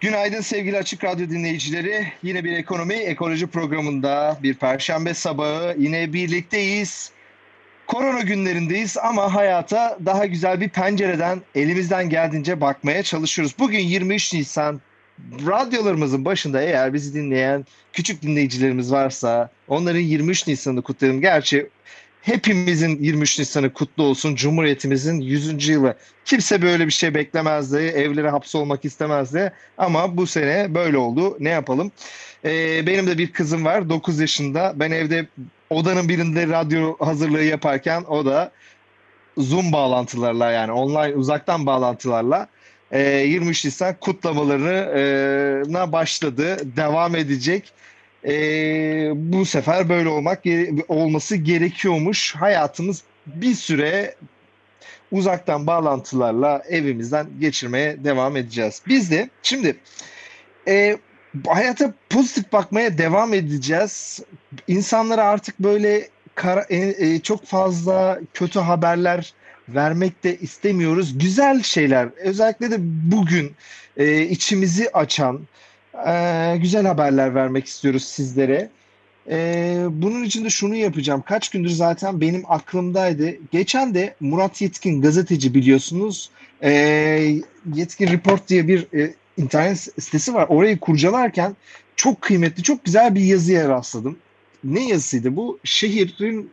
Günaydın sevgili Açık Radyo dinleyicileri. Yine bir ekonomi ekoloji programında bir perşembe sabahı yine birlikteyiz. Korona günlerindeyiz ama hayata daha güzel bir pencereden elimizden geldiğince bakmaya çalışıyoruz. Bugün 23 Nisan radyolarımızın başında eğer bizi dinleyen küçük dinleyicilerimiz varsa onların 23 Nisan'ını kutlayalım. Gerçi hepimizin 23 Nisan'ı kutlu olsun. Cumhuriyetimizin 100. yılı. Kimse böyle bir şey beklemezdi. Evlere hapsolmak istemezdi. Ama bu sene böyle oldu. Ne yapalım? Ee, benim de bir kızım var. 9 yaşında. Ben evde odanın birinde radyo hazırlığı yaparken o da Zoom bağlantılarla yani online uzaktan bağlantılarla e, 23 Nisan kutlamalarına başladı. Devam edecek e, bu sefer böyle olmak olması gerekiyormuş. Hayatımız bir süre uzaktan bağlantılarla evimizden geçirmeye devam edeceğiz. Biz de şimdi e, hayata pozitif bakmaya devam edeceğiz. İnsanlara artık böyle kara, e, e, çok fazla kötü haberler vermek de istemiyoruz. Güzel şeyler özellikle de bugün e, içimizi açan, e, güzel haberler vermek istiyoruz sizlere. E, bunun için de şunu yapacağım. Kaç gündür zaten benim aklımdaydı. Geçen de Murat Yetkin gazeteci biliyorsunuz. E, Yetkin Report diye bir e, internet sitesi var. Orayı kurcalarken çok kıymetli, çok güzel bir yazıya rastladım. Ne yazısıydı bu? Şehrin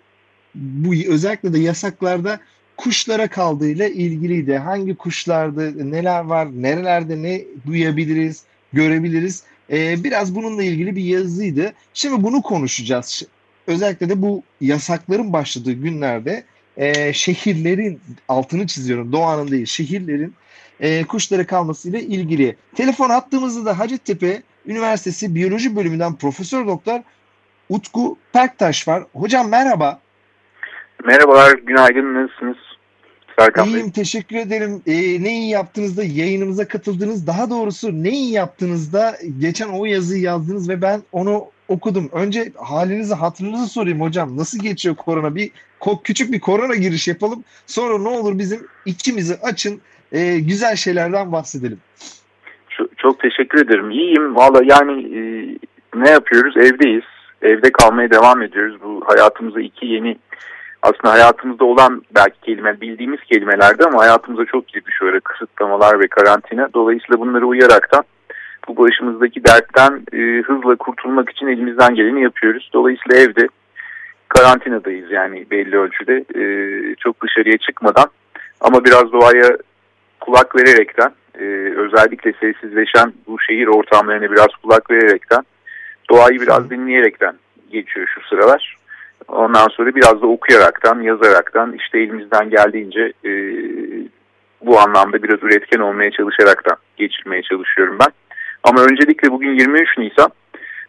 bu özellikle de yasaklarda kuşlara kaldığıyla ilgiliydi. Hangi kuşlarda neler var, nerelerde ne duyabiliriz, görebiliriz. E, biraz bununla ilgili bir yazıydı. Şimdi bunu konuşacağız. Özellikle de bu yasakların başladığı günlerde e, şehirlerin altını çiziyorum doğanın değil şehirlerin e, kuşları kalmasıyla ilgili. Telefon attığımızda da Hacettepe Üniversitesi Biyoloji Bölümünden Profesör Doktor Utku Perktaş var. Hocam merhaba. Merhabalar, günaydın, nasılsınız? Serkan İyiyim, Bey. teşekkür ederim. Ee, ne iyi yaptığınızda yayınımıza katıldınız. Daha doğrusu ne iyi yaptığınızda geçen o yazıyı yazdınız ve ben onu okudum. Önce halinizi, hatırınızı sorayım hocam. Nasıl geçiyor korona? Bir küçük bir korona giriş yapalım. Sonra ne olur bizim içimizi açın. E, güzel şeylerden bahsedelim. Çok, çok teşekkür ederim. İyiyim. Valla yani e, ne yapıyoruz? Evdeyiz. Evde kalmaya devam ediyoruz. Bu hayatımıza iki yeni aslında hayatımızda olan belki kelime bildiğimiz kelimelerdi ama hayatımıza çok girdi şöyle kısıtlamalar ve karantina. Dolayısıyla bunları uyaraktan bu başımızdaki dertten e, hızla kurtulmak için elimizden geleni yapıyoruz. Dolayısıyla evde karantinadayız yani belli ölçüde e, çok dışarıya çıkmadan ama biraz doğaya kulak vererekten e, özellikle sessizleşen bu şehir ortamlarına biraz kulak vererekten doğayı biraz dinleyerekten geçiyor şu sıralar. Ondan sonra biraz da okuyaraktan, yazaraktan işte elimizden geldiğince e, bu anlamda biraz üretken olmaya çalışaraktan geçirmeye çalışıyorum ben. Ama öncelikle bugün 23 Nisan.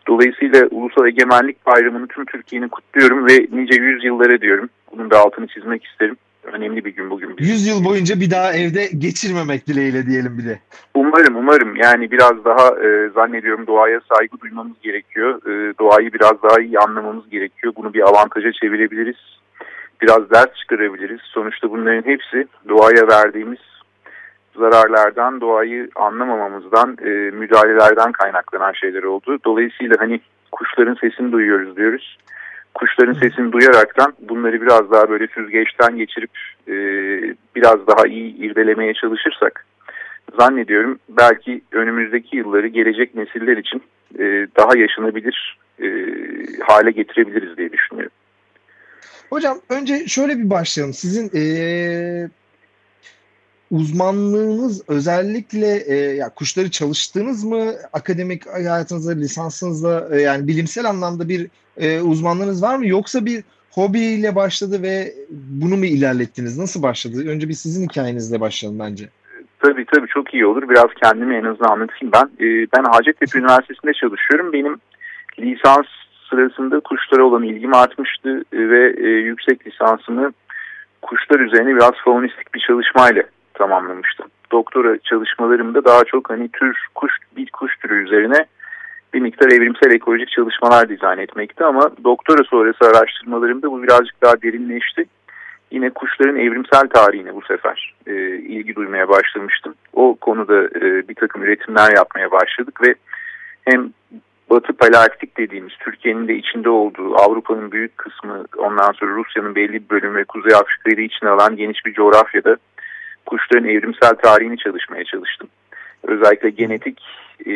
Dolayısıyla Ulusal Egemenlik Bayramı'nı tüm Türkiye'nin kutluyorum ve nice yüzyıllara diyorum. Bunun da altını çizmek isterim önemli bir gün bugün. 100 yıl boyunca bir daha evde geçirmemek dileğiyle diyelim bir de. Umarım umarım yani biraz daha e, zannediyorum doğaya saygı duymamız gerekiyor. E, doğayı biraz daha iyi anlamamız gerekiyor. Bunu bir avantaja çevirebiliriz. Biraz ders çıkarabiliriz. Sonuçta bunların hepsi doğaya verdiğimiz zararlardan, doğayı anlamamamızdan, e, müdahalelerden kaynaklanan şeyler oldu. Dolayısıyla hani kuşların sesini duyuyoruz diyoruz kuşların sesini duyaraktan bunları biraz daha böyle süzgeçten geçirip e, biraz daha iyi irdelemeye çalışırsak zannediyorum belki önümüzdeki yılları gelecek nesiller için e, daha yaşanabilir e, hale getirebiliriz diye düşünüyorum. Hocam önce şöyle bir başlayalım. Sizin e, uzmanlığınız özellikle e, ya kuşları çalıştığınız mı akademik hayatınızda lisansınızda e, yani bilimsel anlamda bir e, uzmanlığınız var mı yoksa bir hobiyle başladı ve bunu mu ilerlettiniz? Nasıl başladı? Önce bir sizin hikayenizle başlayalım bence. Tabii tabii çok iyi olur. Biraz kendimi en azından anlatayım ben. Ee, ben Hacettepe Üniversitesi'nde çalışıyorum. Benim lisans sırasında kuşlara olan ilgim artmıştı ve e, yüksek lisansımı kuşlar üzerine biraz faunistik bir çalışmayla tamamlamıştım. Doktora çalışmalarımda daha çok hani tür kuş bir kuş türü üzerine bir miktar evrimsel ekolojik çalışmalar dizayn etmekti ama doktora sonrası araştırmalarımda bu birazcık daha derinleşti. Yine kuşların evrimsel tarihine bu sefer e, ilgi duymaya başlamıştım. O konuda e, bir takım üretimler yapmaya başladık ve hem Batı Palearktik dediğimiz Türkiye'nin de içinde olduğu Avrupa'nın büyük kısmı ondan sonra Rusya'nın belli bir bölümü ve Kuzey Afrika'yı da içine alan geniş bir coğrafyada kuşların evrimsel tarihini çalışmaya çalıştım. Özellikle genetik e,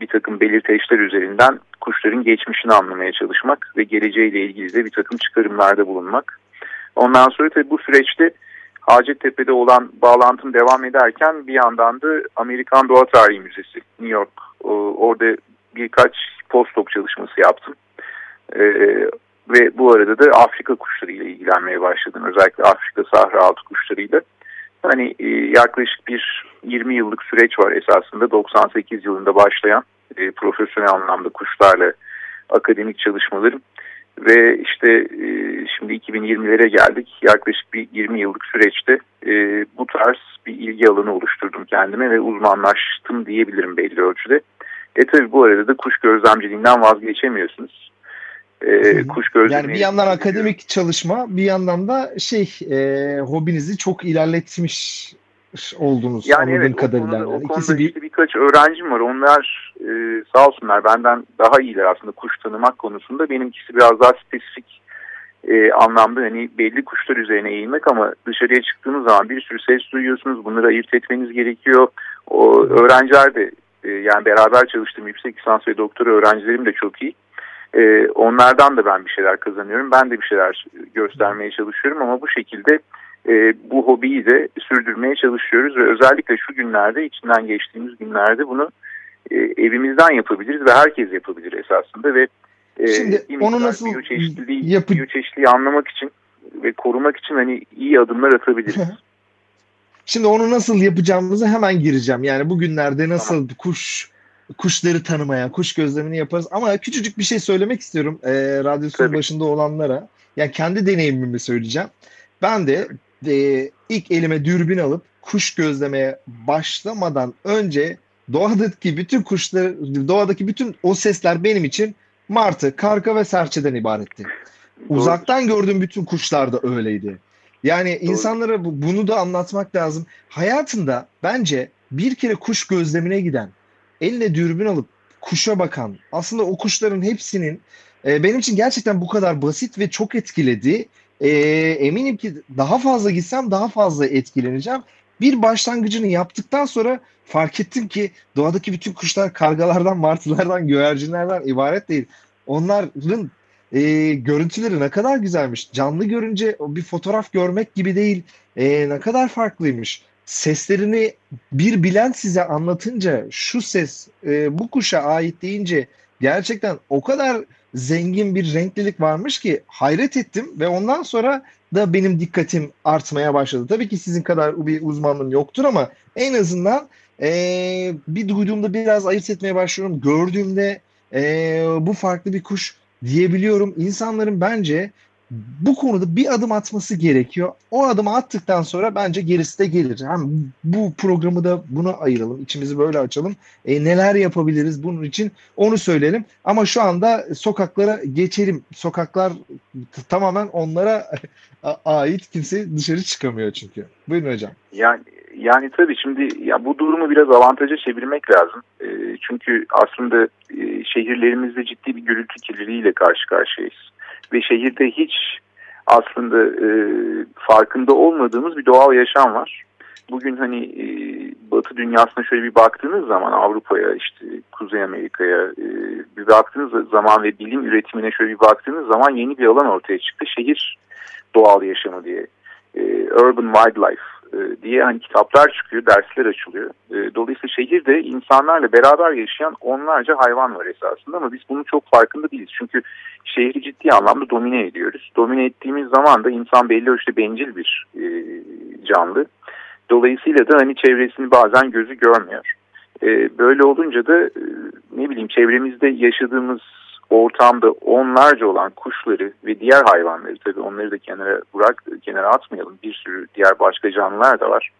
bir takım belirteçler üzerinden kuşların geçmişini anlamaya çalışmak ve geleceğiyle ilgili de bir takım çıkarımlarda bulunmak. Ondan sonra tabii bu süreçte Hacettepe'de olan bağlantım devam ederken bir yandan da Amerikan Doğa Tarihi Müzesi New York orada birkaç postdoc çalışması yaptım. Ee, ve bu arada da Afrika kuşlarıyla ilgilenmeye başladım. Özellikle Afrika sahra altı kuşlarıyla. Hani e, yaklaşık bir 20 yıllık süreç var esasında 98 yılında başlayan e, profesyonel anlamda kuşlarla akademik çalışmalarım. Ve işte e, şimdi 2020'lere geldik. Yaklaşık bir 20 yıllık süreçte e, bu tarz bir ilgi alanı oluşturdum kendime ve uzmanlaştım diyebilirim belli ölçüde. E tabi bu arada da kuş gözlemciliğinden vazgeçemiyorsunuz. E, kuş gözlemi. Yani bir yandan akademik çalışma, bir yandan da şey e, hobinizi çok ilerletmiş oldunuz yani anladığım evet, kadarıyla. Konuda, o konuda bir... işte birkaç öğrencim var. Onlar e, sağ olsunlar benden daha iyiler aslında kuş tanımak konusunda. Benimkisi biraz daha spesifik e, anlamda hani belli kuşlar üzerine eğilmek ama dışarıya çıktığınız zaman bir sürü ses duyuyorsunuz. Bunları ayırt etmeniz gerekiyor. O öğrenciler de e, yani beraber çalıştığım yüksek lisans ve doktora öğrencilerim de çok iyi. E, onlardan da ben bir şeyler kazanıyorum. Ben de bir şeyler göstermeye çalışıyorum ama bu şekilde e, bu hobiyi de sürdürmeye çalışıyoruz ve özellikle şu günlerde içinden geçtiğimiz günlerde bunu e, evimizden yapabiliriz ve herkes yapabilir esasında ve e, Şimdi onu nasıl biyoçeşitliliği, yapı... biyoçeşitliliği anlamak için ve korumak için hani iyi adımlar atabiliriz. Şimdi onu nasıl yapacağımızı hemen gireceğim. Yani bugünlerde nasıl tamam. kuş kuşları tanımaya, kuş gözlemini yaparız. Ama küçücük bir şey söylemek istiyorum e, radyosunun başında olanlara. Yani kendi deneyimimi söyleyeceğim. Ben de e, ilk elime dürbün alıp kuş gözlemeye başlamadan önce doğadaki bütün kuşlar, doğadaki bütün o sesler benim için martı, karga ve serçeden ibaretti. Doğru. Uzaktan gördüğüm bütün kuşlar da öyleydi. Yani Doğru. insanlara bunu da anlatmak lazım. Hayatında bence bir kere kuş gözlemine giden, eline dürbün alıp kuşa bakan, aslında o kuşların hepsinin e, benim için gerçekten bu kadar basit ve çok etkiledi. E, eminim ki daha fazla gitsem daha fazla etkileneceğim. Bir başlangıcını yaptıktan sonra fark ettim ki doğadaki bütün kuşlar kargalardan, martılardan, güvercinlerden ibaret değil. Onların e, görüntüleri ne kadar güzelmiş. Canlı görünce bir fotoğraf görmek gibi değil. E, ne kadar farklıymış. Seslerini bir bilen size anlatınca şu ses e, bu kuşa ait deyince gerçekten o kadar zengin bir renklilik varmış ki hayret ettim ve ondan sonra da benim dikkatim artmaya başladı. Tabii ki sizin kadar bir uzmanlığım yoktur ama en azından e, bir duyduğumda biraz ayırt etmeye başlıyorum. Gördüğümde e, bu farklı bir kuş diyebiliyorum. İnsanların bence bu konuda bir adım atması gerekiyor. O adımı attıktan sonra bence gerisi de gelir. Hem bu programı da buna ayıralım. içimizi böyle açalım. E, neler yapabiliriz bunun için onu söyleyelim. Ama şu anda sokaklara geçelim. Sokaklar tamamen onlara ait. Kimse dışarı çıkamıyor çünkü. Buyurun hocam. Yani yani tabii şimdi ya bu durumu biraz avantaja çevirmek lazım. E, çünkü aslında e, şehirlerimizde ciddi bir gürültü kirliliğiyle karşı karşıyayız. Ve şehirde hiç aslında e, farkında olmadığımız bir doğal yaşam var. Bugün hani e, Batı dünyasına şöyle bir baktığınız zaman Avrupa'ya işte Kuzey Amerika'ya e, bir baktığınız zaman ve bilim üretimine şöyle bir baktığınız zaman yeni bir alan ortaya çıktı. Şehir doğal yaşamı diye. E, Urban Wildlife diye hani kitaplar çıkıyor, dersler açılıyor. E, dolayısıyla şehirde insanlarla beraber yaşayan onlarca hayvan var esasında ama biz bunun çok farkında değiliz. Çünkü şehri ciddi anlamda domine ediyoruz. Domine ettiğimiz zaman da insan belli ölçüde bencil bir e, canlı Dolayısıyla da hani çevresini bazen gözü görmüyor. E, böyle olunca da e, ne bileyim çevremizde yaşadığımız ortamda onlarca olan kuşları ve diğer hayvanları tabii onları da kenara bırak kenara atmayalım. Bir sürü diğer başka canlılar da var.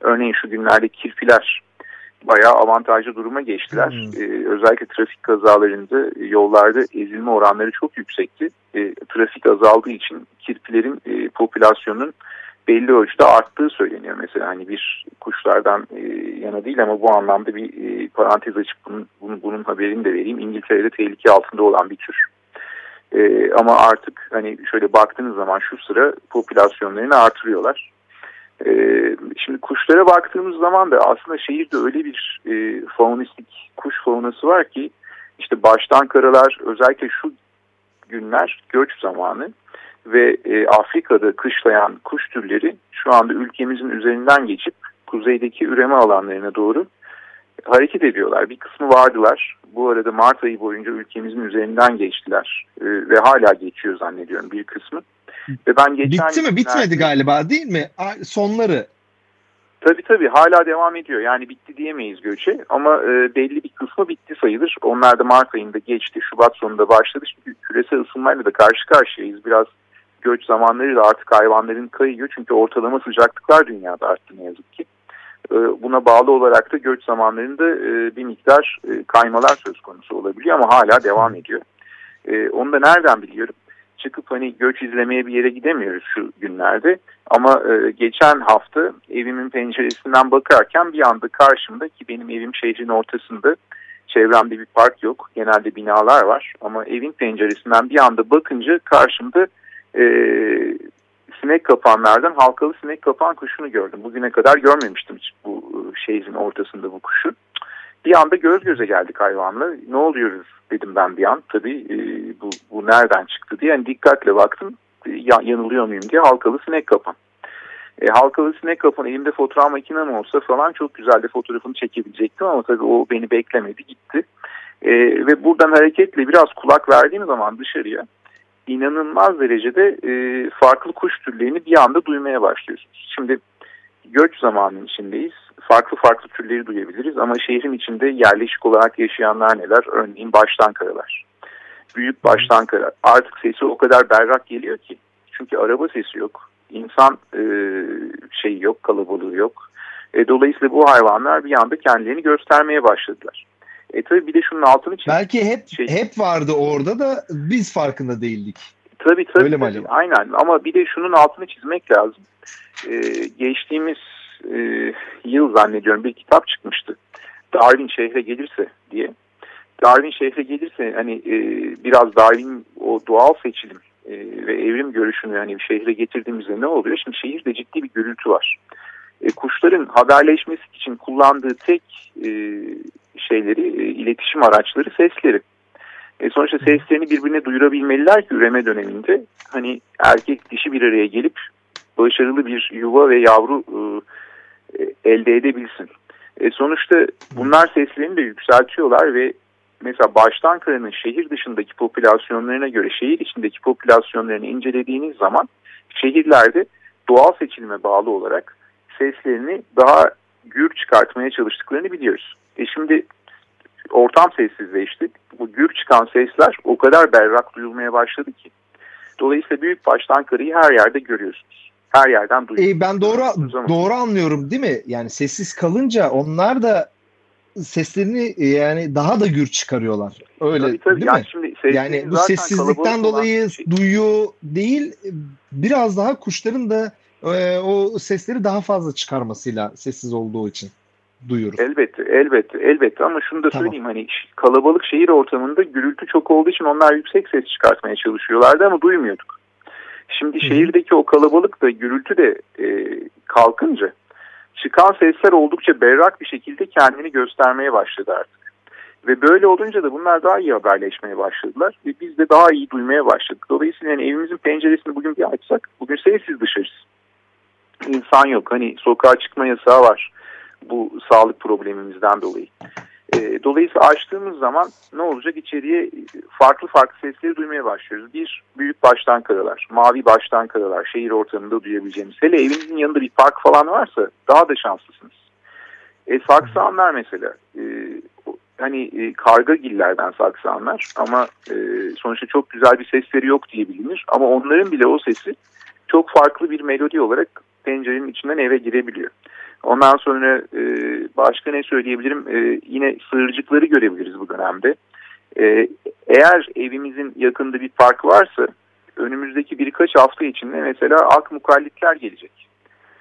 Örneğin şu günlerde kirpiler bayağı avantajlı duruma geçtiler. Hmm. Ee, özellikle trafik kazalarında yollarda ezilme oranları çok yüksekti. Ee, trafik azaldığı için kirpilerin e, popülasyonunun belli ölçüde arttığı söyleniyor. Mesela hani bir kuşlardan e, yana değil ama bu anlamda bir e, parantez açıp bunun, bunun, bunun haberini de vereyim. İngiltere'de tehlike altında olan bir tür. E, ama artık hani şöyle baktığınız zaman şu sıra popülasyonlarını artırıyorlar. E, şimdi kuşlara baktığımız zaman da aslında şehirde öyle bir e, faunistik kuş faunası var ki işte baştan karalar özellikle şu günler göç zamanı ve e, Afrika'da kışlayan kuş türleri şu anda ülkemizin üzerinden geçip kuzeydeki üreme alanlarına doğru hareket ediyorlar. Bir kısmı vardılar. Bu arada Mart ayı boyunca ülkemizin üzerinden geçtiler e, ve hala geçiyor zannediyorum bir kısmı. Ve ben geçen Bitti mi? Bitmedi galiba değil mi? Sonları. Tabii tabii hala devam ediyor. Yani bitti diyemeyiz göçe ama e, belli bir kısmı bitti sayılır. Onlar da Mart ayında geçti. Şubat sonunda başladı. Şimdi küresel ısınmayla da karşı karşıyayız. Biraz göç zamanları da artık hayvanların kayıyor. Çünkü ortalama sıcaklıklar dünyada arttı ne yazık ki. E, buna bağlı olarak da göç zamanlarında e, bir miktar e, kaymalar söz konusu olabiliyor ama hala devam ediyor. E, onu da nereden biliyorum? çıkıp hani göç izlemeye bir yere gidemiyoruz şu günlerde. Ama geçen hafta evimin penceresinden bakarken bir anda karşımda ki benim evim şehrin ortasında çevremde bir park yok. Genelde binalar var ama evin penceresinden bir anda bakınca karşımda e, sinek kapanlardan halkalı sinek kapan kuşunu gördüm. Bugüne kadar görmemiştim hiç bu e, şehrin ortasında bu kuşu. Bir anda göz göze geldik hayvanla. Ne oluyoruz dedim ben bir an. Tabii e, bu, bu nereden çıktı diye. Yani dikkatle baktım. E, yanılıyor muyum diye halkalı sinek kapan. E, halkalı sinek kapan elimde fotoğraf makinem olsa falan çok güzel de fotoğrafını çekebilecektim ama tabii o beni beklemedi gitti. E, ve buradan hareketle biraz kulak verdiğim zaman dışarıya inanılmaz derecede e, farklı kuş türlerini bir anda duymaya başlıyorsunuz. Şimdi göç zamanının içindeyiz. Farklı farklı türleri duyabiliriz ama şehrin içinde yerleşik olarak yaşayanlar neler? Örneğin baştan karalar. Büyük baştan kara. Artık sesi o kadar berrak geliyor ki. Çünkü araba sesi yok. İnsan e, şeyi yok, kalabalığı yok. E, dolayısıyla bu hayvanlar bir anda kendilerini göstermeye başladılar. E tabii bir de şunun altını çizmek. Belki hep şey, hep vardı orada da biz farkında değildik. Tabii tabii. Öyle tabii. Aynen ama bir de şunun altını çizmek lazım. Ee, geçtiğimiz e, yıl zannediyorum bir kitap çıkmıştı. Darwin şehre gelirse diye. Darwin şehre gelirse hani e, biraz Darwin o doğal seçilim e, ve evrim görüşünü hani şehre getirdiğimizde ne oluyor? Şimdi şehirde ciddi bir gürültü var. E, kuşların haberleşmesi için kullandığı tek e, şeyleri, e, iletişim araçları sesleri. E, sonuçta seslerini birbirine duyurabilmeliler ki üreme döneminde hani erkek dişi bir araya gelip başarılı bir yuva ve yavru e, e, elde edebilsin. E, sonuçta bunlar seslerini de yükseltiyorlar ve mesela baştan karanın şehir dışındaki popülasyonlarına göre şehir içindeki popülasyonlarını incelediğiniz zaman şehirlerde doğal seçilime bağlı olarak seslerini daha gür çıkartmaya çalıştıklarını biliyoruz. E şimdi ortam sessizleşti. Bu gür çıkan sesler o kadar berrak duyulmaya başladı ki. Dolayısıyla büyük baştan karıyı her yerde görüyorsunuz. Her yerden duyuyorsunuz. E ben doğru doğru anlıyorum değil mi? Yani sessiz kalınca onlar da seslerini e, yani daha da gür çıkarıyorlar. Öyle tabii, tabii. değil yani mi? Şimdi yani bu sessizlikten dolayı şey. duyuyor değil biraz daha kuşların da e, o sesleri daha fazla çıkarmasıyla sessiz olduğu için duyuyoruz. Elbette, elbette, elbette ama şunu da söyleyeyim tamam. hani kalabalık şehir ortamında gürültü çok olduğu için onlar yüksek ses çıkartmaya çalışıyorlardı ama duymuyorduk. Şimdi Hı. şehirdeki o kalabalık da gürültü de e, kalkınca çıkan sesler oldukça berrak bir şekilde kendini göstermeye başladı artık. Ve böyle olunca da bunlar daha iyi haberleşmeye başladılar ve biz de daha iyi duymaya başladık. Dolayısıyla yani evimizin penceresini bugün bir açsak bugün sessiz dışarısı. İnsan yok hani sokağa çıkma yasağı var bu sağlık problemimizden dolayı. E, dolayısıyla açtığımız zaman ne olacak? İçeriye farklı farklı sesleri duymaya başlıyoruz. Bir, büyük baştan karalar, mavi baştan karalar, şehir ortamında duyabileceğimiz. Hele evinizin yanında bir park falan varsa daha da şanslısınız. E, saksanlar mesela. E, hani e, kargagillerden saksanlar ama e, sonuçta çok güzel bir sesleri yok diye bilinir. Ama onların bile o sesi çok farklı bir melodi olarak pencerenin içinden eve girebiliyor. Ondan sonra e, başka ne söyleyebilirim? E, yine sığırcıkları görebiliriz bu dönemde. E, eğer evimizin yakında bir park varsa önümüzdeki birkaç hafta içinde mesela ak mukallitler gelecek.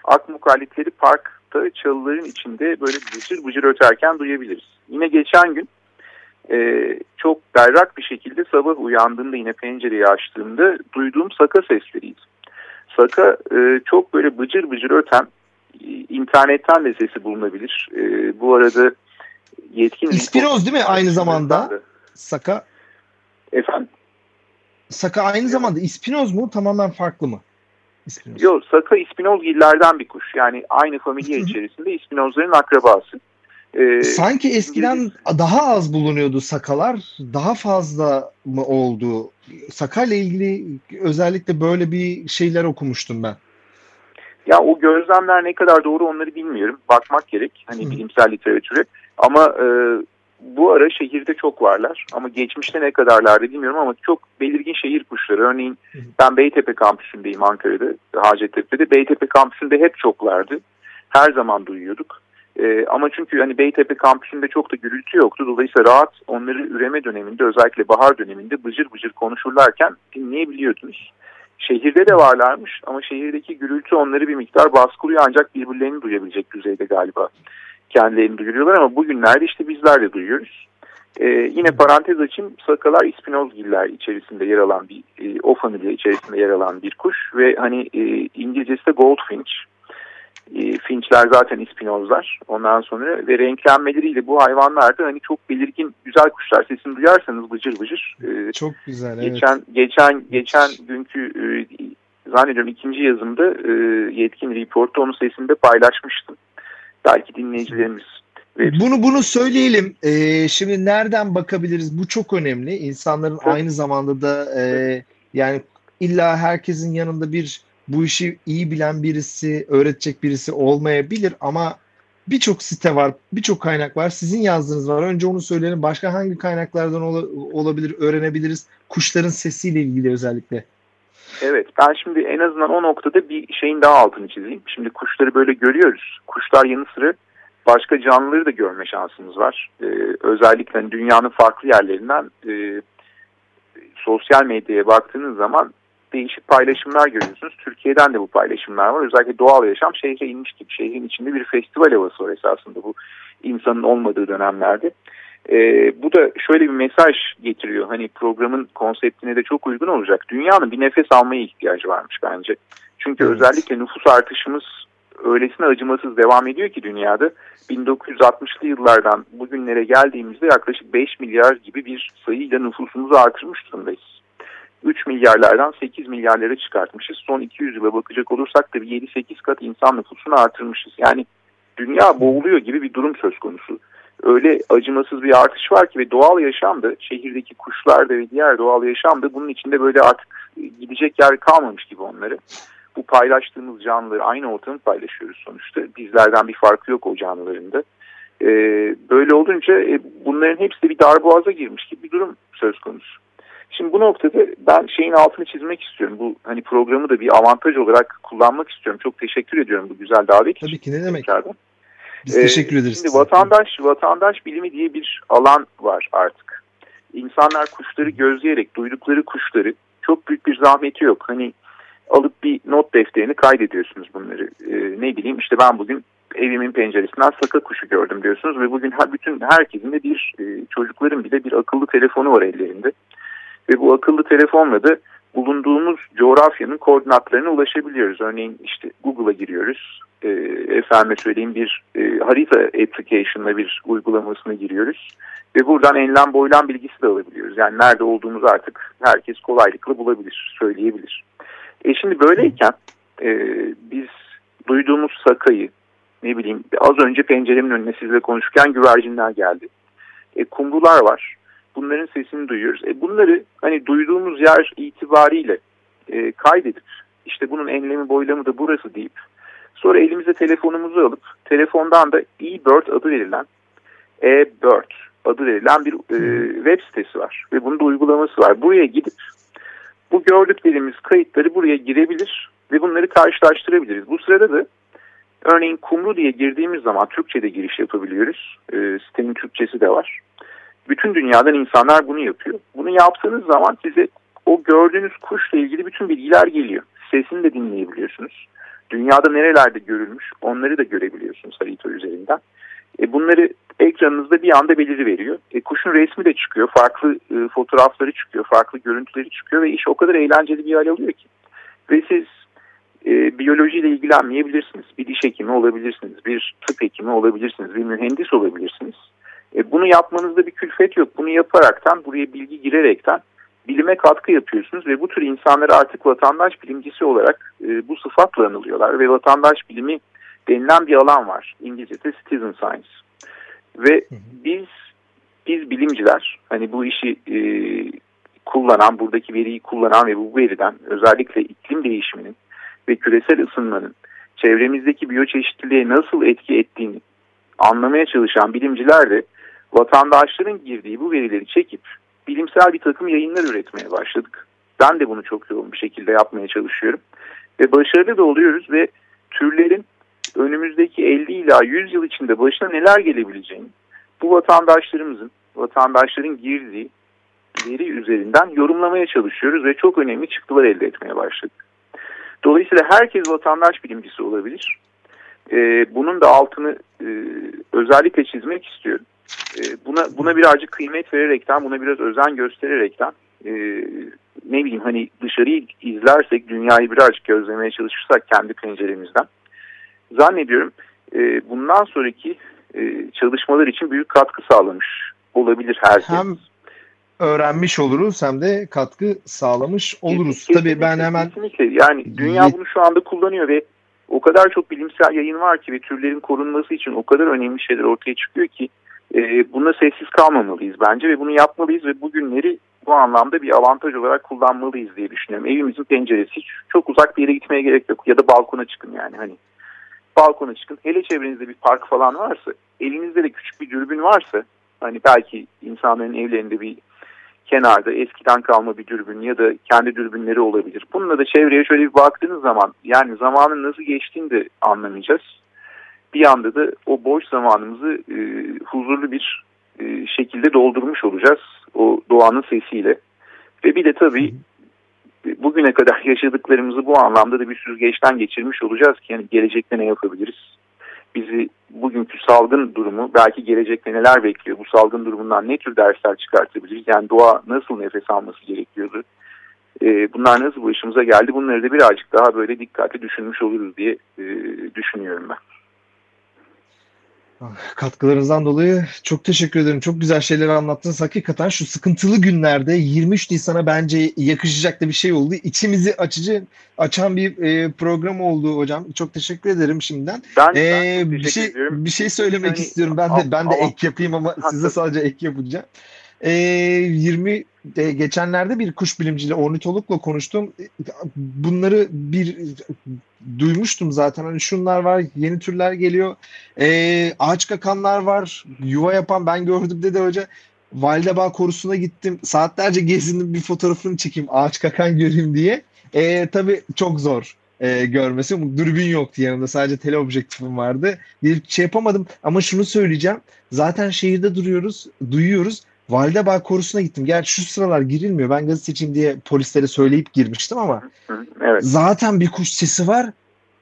Ak mukallitleri parkta çalıların içinde böyle bıcır bıcır öterken duyabiliriz. Yine geçen gün çok berrak bir şekilde sabah uyandığımda yine pencereyi açtığımda duyduğum saka sesleriydi. Saka çok böyle bıcır bıcır öten internetten de sesi bulunabilir. E, bu arada yetkin... İspinoz değil mi aynı zamanda? Saka. Efendim? Saka aynı zamanda İspinoz mu tamamen farklı mı? İspinoz. Yok Saka İspinozgillerden bir kuş. Yani aynı familya içerisinde İspinozların akrabası. Ee, Sanki eskiden İngiliz... daha az bulunuyordu sakalar. Daha fazla mı oldu? Sakayla ilgili özellikle böyle bir şeyler okumuştum ben. Ya o gözlemler ne kadar doğru onları bilmiyorum. Bakmak gerek hani Hı. bilimsel literatüre. Ama e, bu ara şehirde çok varlar. Ama geçmişte ne kadarlardı bilmiyorum ama çok belirgin şehir kuşları. Örneğin ben Beytepe kampüsündeyim Ankara'da, Hacettepe'de. Beytepe kampüsünde hep çoklardı. Her zaman duyuyorduk. E, ama çünkü hani Beytepe kampüsünde çok da gürültü yoktu. Dolayısıyla rahat onları üreme döneminde özellikle bahar döneminde bıcır bıcır konuşurlarken dinleyebiliyordunuz. Şehirde de varlarmış ama şehirdeki gürültü onları bir miktar baskılıyor ancak birbirlerini duyabilecek düzeyde galiba. Kendilerini duyuruyorlar ama bugünlerde işte bizler de duyuyoruz. Ee, yine parantez açayım. Sakalar ispinozgiller içerisinde yer alan bir e, o familya içerisinde yer alan bir kuş ve hani e, İngilizcesi de goldfinch e, finçler zaten ispinozlar. Ondan sonra ve renklenmeleriyle bu hayvanlar da hani çok belirgin güzel kuşlar. Sesini duyarsanız bıcır bıcır. E, çok güzel geçen, evet. Geçen geçen günkü e, zannediyorum ikinci yazımda e, yetkin reportta onun sesini de paylaşmıştım. Belki dinleyicilerimiz bunu bunu söyleyelim. Ee, şimdi nereden bakabiliriz? Bu çok önemli. İnsanların evet. aynı zamanda da e, yani illa herkesin yanında bir bu işi iyi bilen birisi, öğretecek birisi olmayabilir ama birçok site var, birçok kaynak var. Sizin yazdığınız var. Önce onu söyleyelim. Başka hangi kaynaklardan ol- olabilir, öğrenebiliriz? Kuşların sesiyle ilgili özellikle. Evet, ben şimdi en azından o noktada bir şeyin daha altını çizeyim. Şimdi kuşları böyle görüyoruz. Kuşlar yanı sıra başka canlıları da görme şansımız var. Ee, özellikle hani dünyanın farklı yerlerinden e, sosyal medyaya baktığınız zaman değişik paylaşımlar görüyorsunuz. Türkiye'den de bu paylaşımlar var. Özellikle doğal yaşam şehre inmiş gibi. Şehrin içinde bir festival havası var esasında bu insanın olmadığı dönemlerde. Ee, bu da şöyle bir mesaj getiriyor. Hani programın konseptine de çok uygun olacak. Dünyanın bir nefes almaya ihtiyacı varmış bence. Çünkü evet. özellikle nüfus artışımız öylesine acımasız devam ediyor ki dünyada 1960'lı yıllardan bugünlere geldiğimizde yaklaşık 5 milyar gibi bir sayıyla nüfusumuzu artırmış durumdayız. 3 milyarlardan 8 milyarlara çıkartmışız. Son 200 yıla bakacak olursak da 7-8 kat insan nüfusunu artırmışız. Yani dünya boğuluyor gibi bir durum söz konusu. Öyle acımasız bir artış var ki ve doğal yaşamda şehirdeki kuşlar da ve diğer doğal yaşamda bunun içinde böyle artık gidecek yer kalmamış gibi onları. Bu paylaştığımız canlıları aynı ortamı paylaşıyoruz sonuçta. Bizlerden bir farkı yok o canlılarında. Ee, böyle olunca e, bunların hepsi bir darboğaza girmiş gibi bir durum söz konusu. Şimdi bu noktada ben şeyin altını çizmek istiyorum. Bu hani programı da bir avantaj olarak kullanmak istiyorum. Çok teşekkür ediyorum bu güzel davet için. Tabii ki ne demek. Tekrardan. Biz ee, teşekkür ederiz. Şimdi vatandaş vatandaş bilimi diye bir alan var artık. İnsanlar kuşları gözleyerek duydukları kuşları çok büyük bir zahmeti yok. Hani alıp bir not defterini kaydediyorsunuz bunları. Ee, ne bileyim işte ben bugün evimin penceresinden saka kuşu gördüm diyorsunuz ve bugün her, bütün herkesin de bir e, çocukların bile bir akıllı telefonu var ellerinde. Ve bu akıllı telefonla da bulunduğumuz coğrafyanın koordinatlarına ulaşabiliyoruz. Örneğin işte Google'a giriyoruz. E, efendime söyleyeyim bir e, harita application'la bir uygulamasına giriyoruz. Ve buradan enlem boylam bilgisi de alabiliyoruz. Yani nerede olduğumuzu artık herkes kolaylıkla bulabilir, söyleyebilir. E şimdi böyleyken e, biz duyduğumuz sakayı, ne bileyim az önce penceremin önüne sizle konuşurken güvercinler geldi. E, kumrular var. Bunların sesini duyuyoruz. E, bunları hani duyduğumuz yer itibariyle e, kaydedip işte bunun enlemi boylamı da burası deyip sonra elimize telefonumuzu alıp telefondan da eBird adı verilen eBird adı verilen bir e, web sitesi var ve bunun da uygulaması var. Buraya gidip bu gördüklerimiz kayıtları buraya girebilir ve bunları karşılaştırabiliriz. Bu sırada da örneğin kumru diye girdiğimiz zaman Türkçe'de giriş yapabiliyoruz. E, sitenin Türkçesi de var. Bütün dünyadan insanlar bunu yapıyor. Bunu yaptığınız zaman size o gördüğünüz kuşla ilgili bütün bilgiler geliyor. Sesini de dinleyebiliyorsunuz. Dünyada nerelerde görülmüş onları da görebiliyorsunuz harita üzerinden. E, bunları ekranınızda bir anda beliri veriyor. E, kuşun resmi de çıkıyor, farklı e, fotoğrafları çıkıyor, farklı görüntüleri çıkıyor ve iş o kadar eğlenceli bir hal alıyor ki. Ve siz e, biyolojiyle ilgilenmeyebilirsiniz. Bir diş hekimi olabilirsiniz, bir tıp hekimi olabilirsiniz, bir mühendis olabilirsiniz. E, bunu yapmanızda bir külfet yok. Bunu yaparaktan, buraya bilgi girerekten bilime katkı yapıyorsunuz ve bu tür insanları artık vatandaş bilimcisi olarak e, bu sıfatla anılıyorlar ve vatandaş bilimi denilen bir alan var. İngilizce'de citizen science. Ve biz biz bilimciler hani bu işi e, kullanan, buradaki veriyi kullanan ve bu veriden özellikle iklim değişiminin ve küresel ısınmanın çevremizdeki biyoçeşitliliğe nasıl etki ettiğini anlamaya çalışan bilimciler de vatandaşların girdiği bu verileri çekip bilimsel bir takım yayınlar üretmeye başladık. Ben de bunu çok yoğun bir şekilde yapmaya çalışıyorum. Ve başarılı da oluyoruz ve türlerin önümüzdeki 50 ila 100 yıl içinde başına neler gelebileceğini bu vatandaşlarımızın, vatandaşların girdiği veri üzerinden yorumlamaya çalışıyoruz ve çok önemli çıktılar elde etmeye başladık. Dolayısıyla herkes vatandaş bilimcisi olabilir. Ee, bunun da altını e, özellikle çizmek istiyorum. Ee, buna buna birazcık kıymet vererekten, buna biraz özen göstererekten e, ne bileyim hani dışarıyı izlersek, dünyayı birazcık gözlemeye çalışırsak kendi penceremizden zannediyorum e, bundan sonraki e, çalışmalar için büyük katkı sağlamış olabilir herkes. Hem öğrenmiş oluruz hem de katkı sağlamış oluruz. Kesinlikle, Tabii ben hemen kesinlikle. yani dünya bunu şu anda kullanıyor ve o kadar çok bilimsel yayın var ki ve türlerin korunması için o kadar önemli şeyler ortaya çıkıyor ki e, buna sessiz kalmamalıyız bence ve bunu yapmalıyız ve bugünleri bu anlamda bir avantaj olarak kullanmalıyız diye düşünüyorum. Evimizin penceresi çok uzak bir yere gitmeye gerek yok ya da balkona çıkın yani hani balkona çıkın. Hele çevrenizde bir park falan varsa, elinizde de küçük bir dürbün varsa, hani belki insanların evlerinde bir kenarda eskiden kalma bir dürbün ya da kendi dürbünleri olabilir. Bununla da çevreye şöyle bir baktığınız zaman yani zamanın nasıl geçtiğini de anlamayacağız. Bir anda da o boş zamanımızı e, huzurlu bir e, şekilde doldurmuş olacağız o doğanın sesiyle. Ve bir de tabii bugüne kadar yaşadıklarımızı bu anlamda da bir süzgeçten geçirmiş olacağız ki yani gelecekte ne yapabiliriz? Bizi bugünkü salgın durumu belki gelecekte neler bekliyor? Bu salgın durumundan ne tür dersler çıkartabiliriz? Yani doğa nasıl nefes alması gerekiyordu? Ee, bunlar nasıl başımıza geldi? Bunları da birazcık daha böyle dikkatli düşünmüş oluruz diye e, düşünüyorum ben. Katkılarınızdan dolayı çok teşekkür ederim. Çok güzel şeyler anlattınız. Hakikaten şu sıkıntılı günlerde 23 Nisan'a bence yakışacak da bir şey oldu. İçimizi açıcı açan bir e, program oldu hocam. Çok teşekkür ederim şimdiden. Ben, ee, ben bir şey ediyorum. bir şey söylemek yani, istiyorum. Ben de ben de ek yapayım ama size sadece ek yapacağım. E, 20 e, geçenlerde bir kuş bilimciyle, ornitologla konuştum. Bunları bir duymuştum zaten. Hani şunlar var, yeni türler geliyor. E, ağaç kakanlar var, yuva yapan ben gördüm dedi hoca. Validebağ korusuna gittim. Saatlerce gezindim bir fotoğrafını çekeyim ağaç kakan göreyim diye. E, tabii çok zor e, görmesi. Dürbün yoktu yanımda. Sadece teleobjektifim vardı. Bir şey yapamadım ama şunu söyleyeceğim. Zaten şehirde duruyoruz, duyuyoruz. Validebağ korusuna gittim. Gerçi şu sıralar girilmiyor. Ben gazeteciyim diye polislere söyleyip girmiştim ama evet. zaten bir kuş sesi var.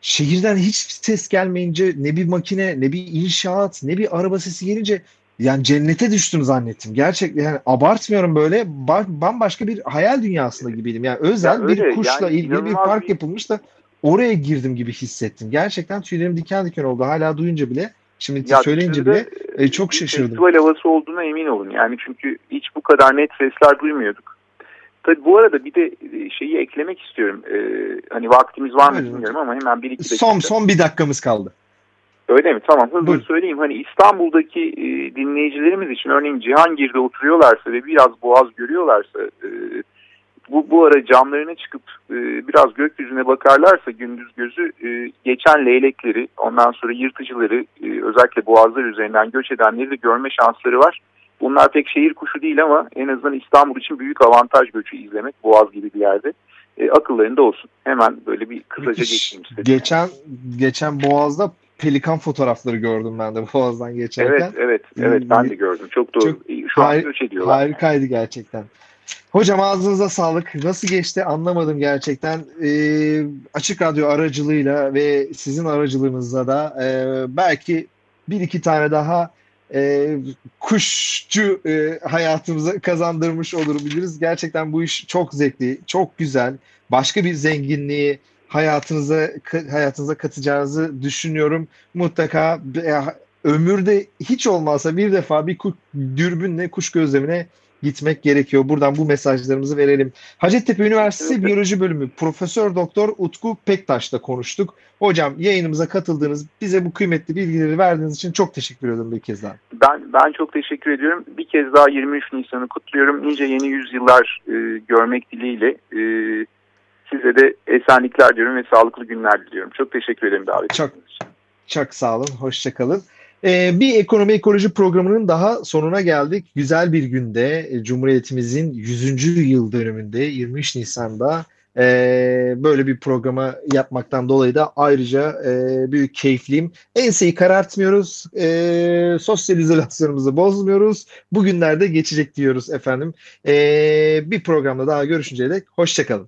Şehirden hiç ses gelmeyince ne bir makine, ne bir inşaat, ne bir araba sesi gelince yani cennete düştüm zannettim. Gerçekten yani abartmıyorum böyle bambaşka bir hayal dünyasında gibiydim. Yani özel ya öyle, bir kuşla yani ilgili bir park yapılmış da oraya girdim gibi hissettim. Gerçekten tüylerim diken diken oldu. Hala duyunca bile Şimdi ya söyleyince bile e, çok şaşırdım. Festival havası olduğuna emin olun. Yani çünkü hiç bu kadar net sesler duymuyorduk. Tabii bu arada bir de e, şeyi eklemek istiyorum. Ee, hani vaktimiz var mı bilmiyorum ama hemen bir iki dakika. Son, son bir dakikamız kaldı. Öyle mi? Tamam hızlı Buyurun. söyleyeyim. Hani İstanbul'daki e, dinleyicilerimiz için örneğin Cihangir'de oturuyorlarsa ve biraz boğaz görüyorlarsa e, bu, bu ara camlarına çıkıp e, biraz gökyüzüne bakarlarsa gündüz gözü e, geçen leylekleri ondan sonra yırtıcıları e, özellikle boğazlar üzerinden göç edenleri de görme şansları var. Bunlar pek şehir kuşu değil ama en azından İstanbul için büyük avantaj göçü izlemek boğaz gibi bir yerde. E, akıllarında olsun. Hemen böyle bir kısaca geçeyim istedim. Geçen geçen Boğaz'da pelikan fotoğrafları gördüm ben de Boğaz'dan geçerken. Evet, evet, evet ben de gördüm. Çok doğru. Çok Şu an göç ediyorlar. Harikaydı gerçekten. Hocam ağzınıza sağlık. Nasıl geçti anlamadım gerçekten. Ee, açık radyo aracılığıyla ve sizin aracılığınızla da e, belki bir iki tane daha e, kuşçu e, hayatımıza kazandırmış olabiliriz. Gerçekten bu iş çok zevkli, çok güzel. Başka bir zenginliği hayatınıza hayatınıza katacağınızı düşünüyorum. Mutlaka e, ömürde hiç olmazsa bir defa bir kuş, dürbünle kuş gözlemine gitmek gerekiyor. Buradan bu mesajlarımızı verelim. Hacettepe Üniversitesi Evet. Biyoloji Bölümü Profesör Doktor Utku Pektaş'la konuştuk. Hocam yayınımıza katıldığınız, bize bu kıymetli bilgileri verdiğiniz için çok teşekkür ederim bir kez daha. Ben ben çok teşekkür ediyorum. Bir kez daha 23 Nisan'ı kutluyorum. Nice yeni yüzyıllar e, görmek dileğiyle e, size de esenlikler diyorum ve sağlıklı günler diliyorum. Çok teşekkür ederim davet Çok- ettiğiniz için. Çok sağ olun, hoşça kalın. Ee, bir ekonomi ekoloji programının daha sonuna geldik. Güzel bir günde e, Cumhuriyetimizin 100. yıl dönümünde 23 Nisan'da e, böyle bir programa yapmaktan dolayı da ayrıca e, büyük keyifliyim. Enseyi karartmıyoruz, e, sosyal izolasyonumuzu bozmuyoruz. Bugünlerde geçecek diyoruz efendim. E, bir programda daha görüşünceye dek hoşça kalın.